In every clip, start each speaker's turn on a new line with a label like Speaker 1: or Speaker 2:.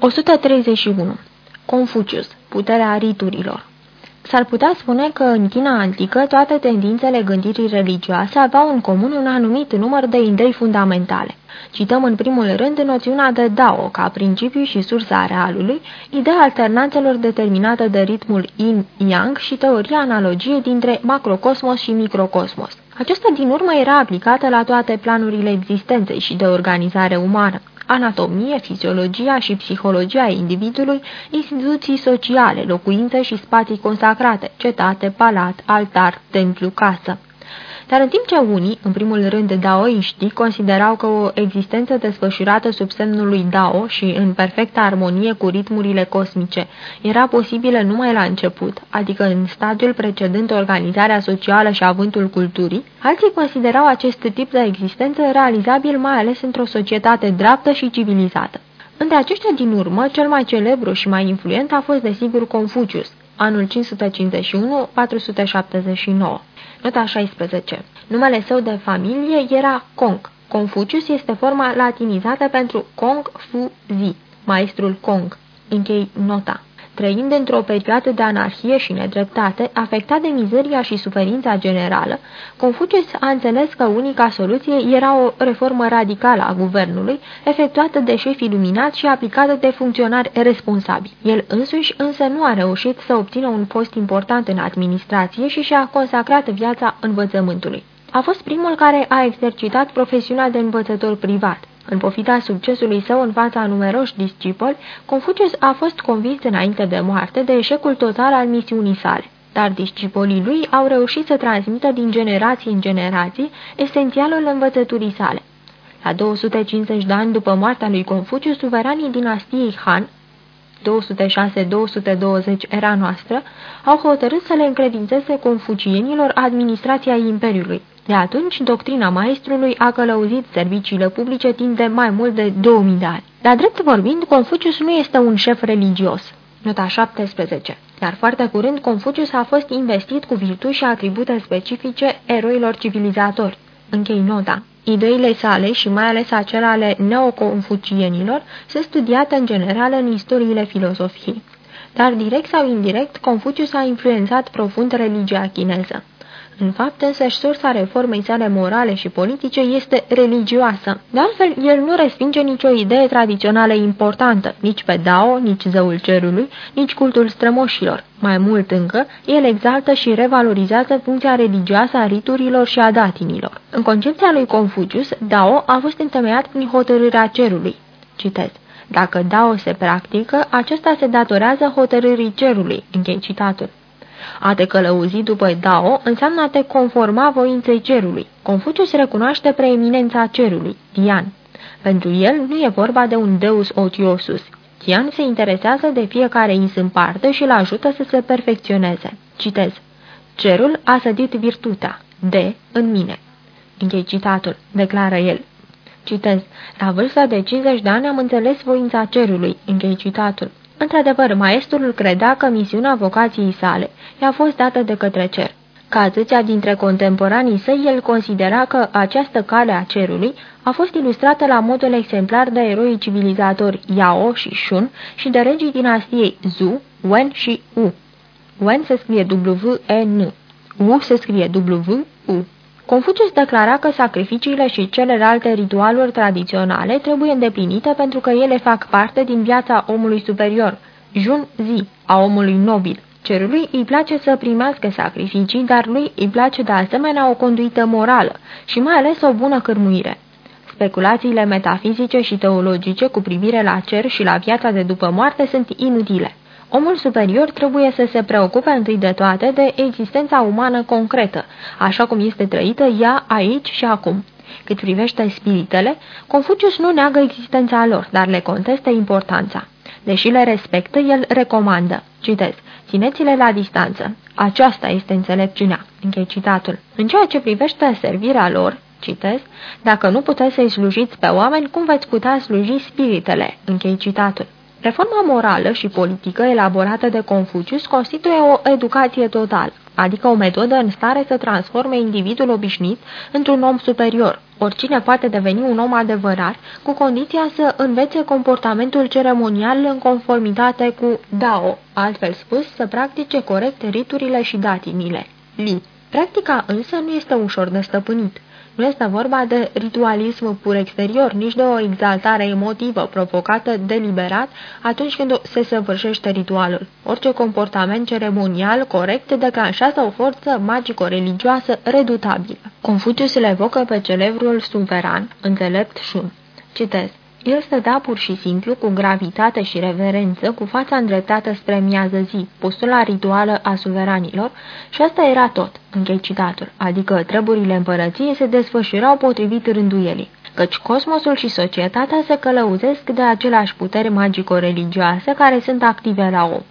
Speaker 1: 131. Confucius, puterea riturilor S-ar putea spune că în China antică toate tendințele gândirii religioase aveau în comun un anumit număr de idei fundamentale. Cităm în primul rând noțiunea de Dao ca principiu și sursa realului, ideea alternanțelor determinată de ritmul yin-yang și teoria analogiei dintre macrocosmos și microcosmos. Aceasta din urmă era aplicată la toate planurile existenței și de organizare umană anatomie, fiziologia și psihologia individului, instituții sociale, locuințe și spații consacrate, cetate, palat, altar, templu, casă. Dar în timp ce unii, în primul rând daoiștii, considerau că o existență desfășurată sub semnul lui Dao și în perfectă armonie cu ritmurile cosmice era posibilă numai la început, adică în stadiul precedent organizarea socială și avântul culturii, alții considerau acest tip de existență realizabil mai ales într-o societate dreaptă și civilizată. Între aceștia din urmă, cel mai celebru și mai influent a fost desigur Confucius, anul 551-479. Nota 16. Numele său de familie era Kong. Confucius este forma latinizată pentru Kong Fu Zi, maestrul Kong. Închei nota trăind într-o perioadă de anarhie și nedreptate, afectat de mizeria și suferința generală, Confucius a înțeles că unica soluție era o reformă radicală a guvernului, efectuată de șefi iluminați și aplicată de funcționari responsabili. El însuși însă nu a reușit să obțină un post important în administrație și și-a consacrat viața învățământului. A fost primul care a exercitat profesiunea de învățător privat. În pofita succesului său în fața numeroși discipoli, Confucius a fost convins înainte de moarte de eșecul total al misiunii sale. Dar discipolii lui au reușit să transmită din generații în generații esențialul învățăturii sale. La 250 de ani după moartea lui Confucius, suveranii dinastiei Han, 206-220 era noastră, au hotărât să le încredințeze confucienilor administrația Imperiului. De atunci, doctrina maestrului a călăuzit serviciile publice timp de mai mult de 2000 de ani. Dar drept vorbind, Confucius nu este un șef religios. Nota 17. Dar foarte curând Confucius a fost investit cu virtuți și atribute specifice eroilor civilizatori. Închei nota. Ideile sale și mai ales acele ale neoconfucienilor sunt studiate în general în istoriile filosofiei. Dar direct sau indirect, Confucius a influențat profund religia chineză. În fapt, însăși sursa reformei sale morale și politice este religioasă. De altfel, el nu respinge nicio idee tradițională importantă, nici pe Dao, nici zeul cerului, nici cultul strămoșilor. Mai mult încă, el exaltă și revalorizează funcția religioasă a riturilor și a datinilor. În concepția lui Confucius, Dao a fost întemeiat prin hotărârea cerului. Citez. Dacă Dao se practică, acesta se datorează hotărârii cerului. Închei citatul. A te călăuzi după Dao înseamnă a te conforma voinței cerului. Confucius recunoaște preeminența cerului, Tian. Pentru el nu e vorba de un deus otiosus. Tian se interesează de fiecare ins în parte și îl ajută să se perfecționeze. Citez. Cerul a sădit virtutea, de, în mine. Închei citatul, declară el. Citez. La vârsta de 50 de ani am înțeles voința cerului. Închei citatul. Într-adevăr, maestrul credea că misiunea vocației sale i-a fost dată de către cer. Ca atâția dintre contemporanii săi, el considera că această cale a cerului a fost ilustrată la modul exemplar de eroi civilizatori Yao și Shun și de regii dinastiei Zhu, Wen și U. Wen se scrie W-E-N, U se scrie W-U. Confucius declara că sacrificiile și celelalte ritualuri tradiționale trebuie îndeplinite pentru că ele fac parte din viața omului superior, Jun Zi, a omului nobil. Cerului îi place să primească sacrificii, dar lui îi place de asemenea o conduită morală și mai ales o bună cârmuire. Speculațiile metafizice și teologice cu privire la cer și la viața de după moarte sunt inutile. Omul superior trebuie să se preocupe întâi de toate de existența umană concretă, așa cum este trăită ea aici și acum. Cât privește spiritele, Confucius nu neagă existența lor, dar le contestă importanța. Deși le respectă, el recomandă, citez, țineți-le la distanță. Aceasta este înțelepciunea. Închei citatul. În ceea ce privește servirea lor, citez, dacă nu puteți să-i slujiți pe oameni, cum veți putea sluji spiritele? Închei citatul. Reforma morală și politică elaborată de Confucius constituie o educație totală. adică o metodă în stare să transforme individul obișnuit într-un om superior. Oricine poate deveni un om adevărat, cu condiția să învețe comportamentul ceremonial în conformitate cu Dao, altfel spus, să practice corect riturile și datinile. Li. Practica însă nu este ușor de stăpânit. Nu este vorba de ritualism pur exterior, nici de o exaltare emotivă provocată deliberat atunci când se săvârșește ritualul. Orice comportament ceremonial corect declanșează o forță magico-religioasă redutabilă. Confucius le evocă pe celebrul suveran, înțelept Shun. Citez. El stătea pur și simplu, cu gravitate și reverență, cu fața îndreptată spre miază zi, postula rituală a suveranilor, și asta era tot, închei citatul, adică treburile împărăției se desfășurau potrivit rânduielii, căci cosmosul și societatea se călăuzesc de aceleași puteri magico-religioase care sunt active la om.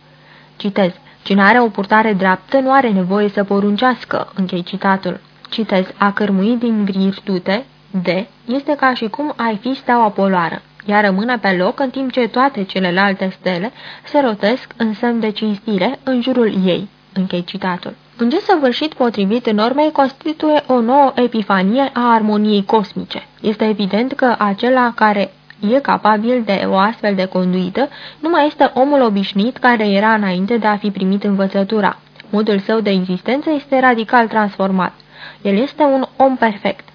Speaker 1: Citez, cine are o purtare dreaptă nu are nevoie să poruncească, închei citatul. Citez, a cărmui din virtute, D este ca și cum ai fi steaua polară. Ea rămâne pe loc în timp ce toate celelalte stele se rotesc în semn de cinstire în jurul ei. Închei citatul. Un gest săvârșit potrivit normei constituie o nouă epifanie a armoniei cosmice. Este evident că acela care e capabil de o astfel de conduită nu mai este omul obișnuit care era înainte de a fi primit învățătura. Modul său de existență este radical transformat. El este un om perfect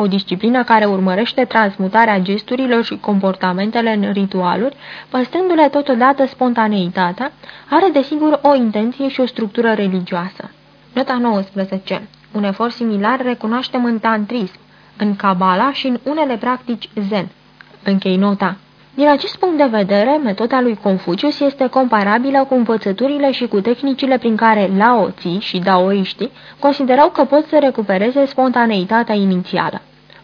Speaker 1: o disciplină care urmărește transmutarea gesturilor și comportamentele în ritualuri, păstrându-le totodată spontaneitatea, are desigur o intenție și o structură religioasă. Nota 19. Un efort similar recunoaștem în tantrism, în Kabbalah și în unele practici zen. Închei nota. Din acest punct de vedere, metoda lui Confucius este comparabilă cu învățăturile și cu tehnicile prin care Lao Tzu și daoiștii considerau că pot să recupereze spontaneitatea inițială.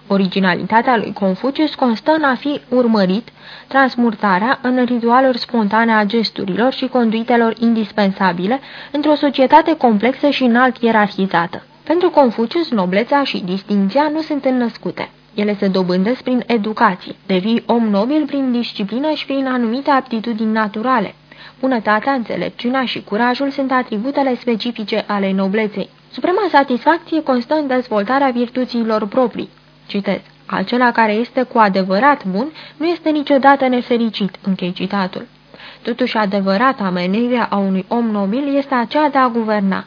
Speaker 1: Originalitatea lui Confucius constă în a fi urmărit transmutarea în ritualuri spontane a gesturilor și conduitelor indispensabile într-o societate complexă și înalt ierarhizată. Pentru Confucius, noblețea și distinția nu sunt înnăscute. Ele se dobândesc prin educație, devii om nobil prin disciplină și prin anumite aptitudini naturale. Bunătatea, înțelepciunea și curajul sunt atributele specifice ale nobleței. Suprema satisfacție constă în dezvoltarea virtuților proprii. Citez. Acela care este cu adevărat bun nu este niciodată nefericit. Închei citatul. Totuși, adevărata menirea a unui om nobil este aceea de a guverna.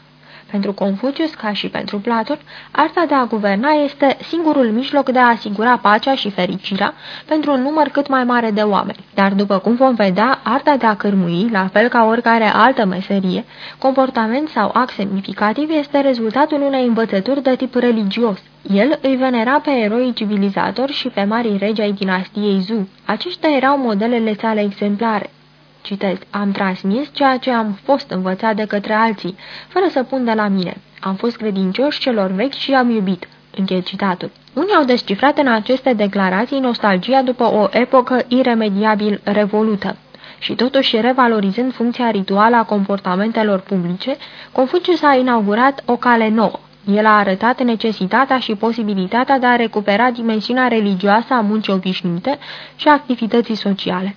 Speaker 1: Pentru Confucius, ca și pentru Platon, arta de a guverna este singurul mijloc de a asigura pacea și fericirea pentru un număr cât mai mare de oameni. Dar după cum vom vedea, arta de a cârmui, la fel ca oricare altă meserie, comportament sau act semnificativ este rezultatul unei învățături de tip religios. El îi venera pe eroi civilizatori și pe marii regi ai dinastiei Zhu. Aceștia erau modelele sale exemplare. Citez, am transmis ceea ce am fost învățat de către alții, fără să pun de la mine. Am fost credincioși celor vechi și am iubit. Închei citatul. Unii au descifrat în aceste declarații nostalgia după o epocă iremediabil revolută. Și totuși, revalorizând funcția rituală a comportamentelor publice, Confucius a inaugurat o cale nouă. El a arătat necesitatea și posibilitatea de a recupera dimensiunea religioasă a muncii obișnuite și a activității sociale.